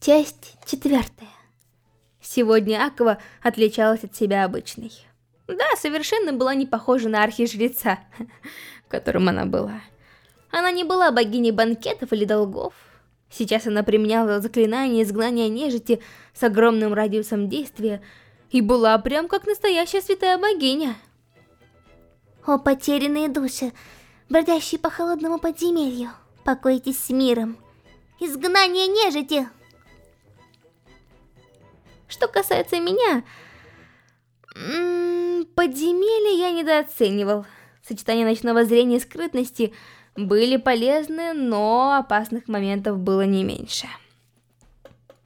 Часть четвертая. Сегодня Аква отличалась от себя обычной. Да, совершенно была не похожа на архижреца, которым она была. Она не была богиней банкетов или долгов. Сейчас она применяла заклинание изгнания нежити с огромным радиусом действия и была прям как настоящая святая богиня. О, потерянные души, бродящие по холодному подземелью, покойтесь с миром. Изгнание нежити! Что касается меня, подземелья я недооценивал. Сочетание ночного зрения и скрытности были полезны, но опасных моментов было не меньше.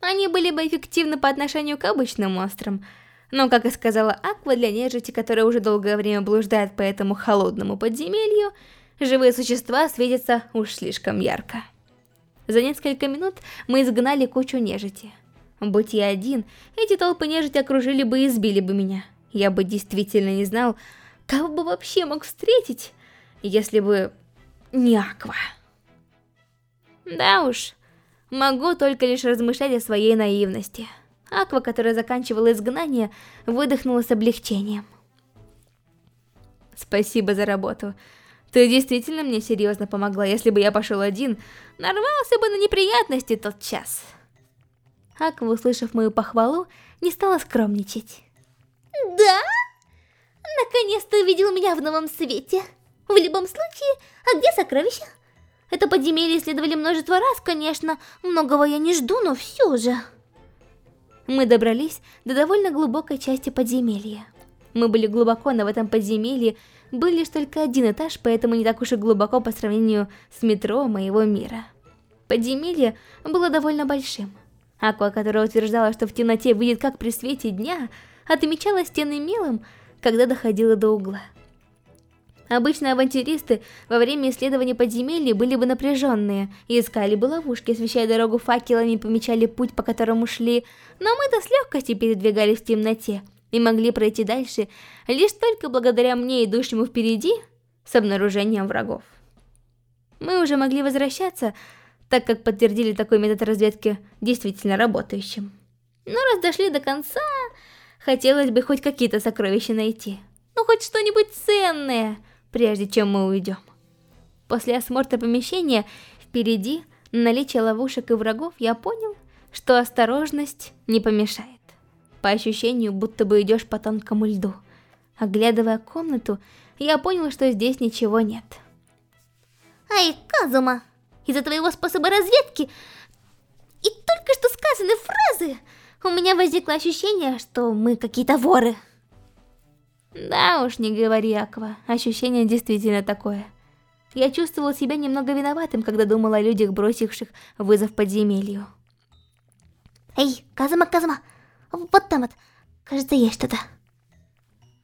Они были бы эффективны по отношению к обычным монстрам, но, как и сказала Аква, для нежити, которая уже долгое время блуждает по этому холодному подземелью, живые существа светятся уж слишком ярко. За несколько минут мы изгнали кучу нежити. Будь я один, эти толпы нежити окружили бы и избили бы меня. Я бы действительно не знал, кого бы вообще мог встретить, если бы не Аква. Да уж, могу только лишь размышлять о своей наивности. Аква, которая заканчивала изгнание, выдохнула с облегчением. Спасибо за работу. Ты действительно мне серьезно помогла. Если бы я пошел один, нарвался бы на неприятности тот час. Аква, услышав мою похвалу, не стала скромничать. Да? Наконец-то увидел меня в новом свете. В любом случае, а где сокровища? Это подземелье исследовали множество раз, конечно. Многого я не жду, но все же. Мы добрались до довольно глубокой части подземелья. Мы были глубоко, но в этом подземелье был лишь только один этаж, поэтому не так уж и глубоко по сравнению с метро моего мира. Подземелье было довольно большим. Аква, которая утверждала, что в темноте выйдет как при свете дня, отмечала стены мелом, когда доходила до угла. Обычно авантюристы во время исследования подземелья были бы напряженные и искали бы ловушки, освещая дорогу факелами и помечали путь, по которому шли, но мы-то с легкостью передвигались в темноте и могли пройти дальше лишь только благодаря мне, идущему впереди, с обнаружением врагов. Мы уже могли возвращаться, так как подтвердили такой метод разведки действительно работающим. Но раз дошли до конца, хотелось бы хоть какие-то сокровища найти. Ну хоть что-нибудь ценное, прежде чем мы уйдем. После осмотра помещения впереди, наличие ловушек и врагов, я понял, что осторожность не помешает. По ощущению, будто бы идешь по тонкому льду. Оглядывая комнату, я понял, что здесь ничего нет. Эй, Казума! Из-за твоего способа разведки и только что сказанной фразы у меня возникло ощущение, что мы какие-то воры. Да уж, не говори, Аква, ощущение действительно такое. Я чувствовал себя немного виноватым, когда думал о людях, бросивших вызов подземелью. Эй, Казума, Казума, вот там вот, кажется, есть что-то.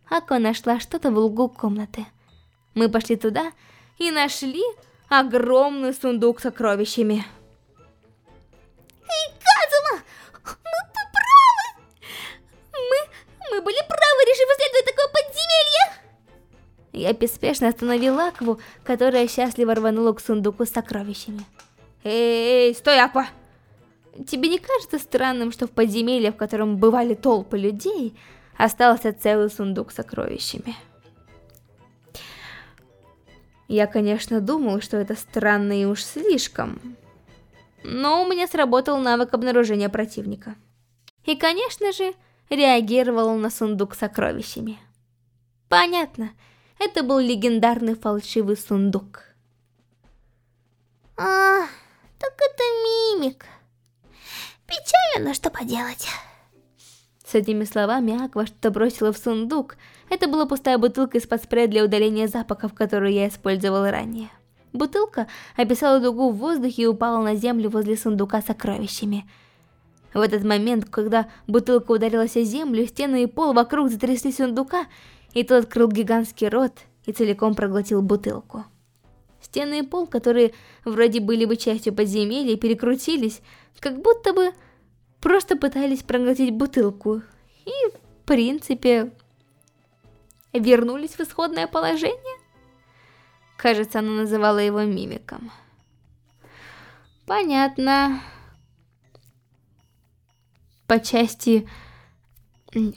Аква нашла что-то в углу комнаты. Мы пошли туда и нашли огромный сундук с сокровищами. Эй, Казума! Ну ты правы! Мы, мы были правы, решив исследовать такое подземелье! Я беспечно остановил Акву, которая счастливо рванула к сундуку с сокровищами. Эй, эй, стой, Аква! Тебе не кажется странным, что в подземелье, в котором бывали толпы людей, остался целый сундук с сокровищами? Я, конечно, думал, что это странно и уж слишком. Но у меня сработал навык обнаружения противника. И, конечно же, реагировал на сундук с сокровищами. Понятно, это был легендарный фальшивый сундук. А, так это мимик. Печально, но что поделать. С этими словами Аква что-то бросила в сундук. Это была пустая бутылка из-под спрея для удаления запахов, которую я использовала ранее. Бутылка описала дугу в воздухе и упала на землю возле сундука с сокровищами. В этот момент, когда бутылка ударилась о землю, стены и пол вокруг затрясли сундука, и тот открыл гигантский рот и целиком проглотил бутылку. Стены и пол, которые вроде были бы частью подземелья, перекрутились, как будто бы просто пытались проглотить бутылку. И, в принципе, вернулись в исходное положение? Кажется, она называла его мимиком. Понятно. по части... Нет.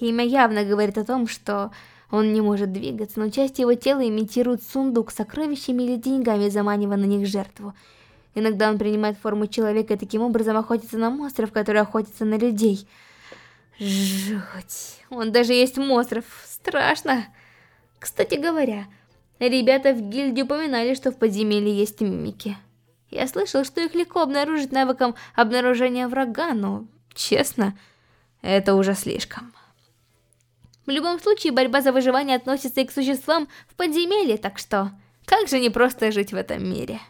Имя явно говорит о том, что он не может двигаться, но части его тела имитируют сундук с сокровищами или деньгами, заманивая на них жертву. Иногда он принимает форму человека и таким образом охотится на монстров, которые охотятся на людей. Жуть. Он даже есть монстров. Страшно. Кстати говоря, ребята в гильдии упоминали, что в подземелье есть мимики. Я слышал, что их легко обнаружить навыком обнаружения врага, но, честно, это уже слишком. В любом случае, борьба за выживание относится и к существам в подземелье, так что как же не просто жить в этом мире.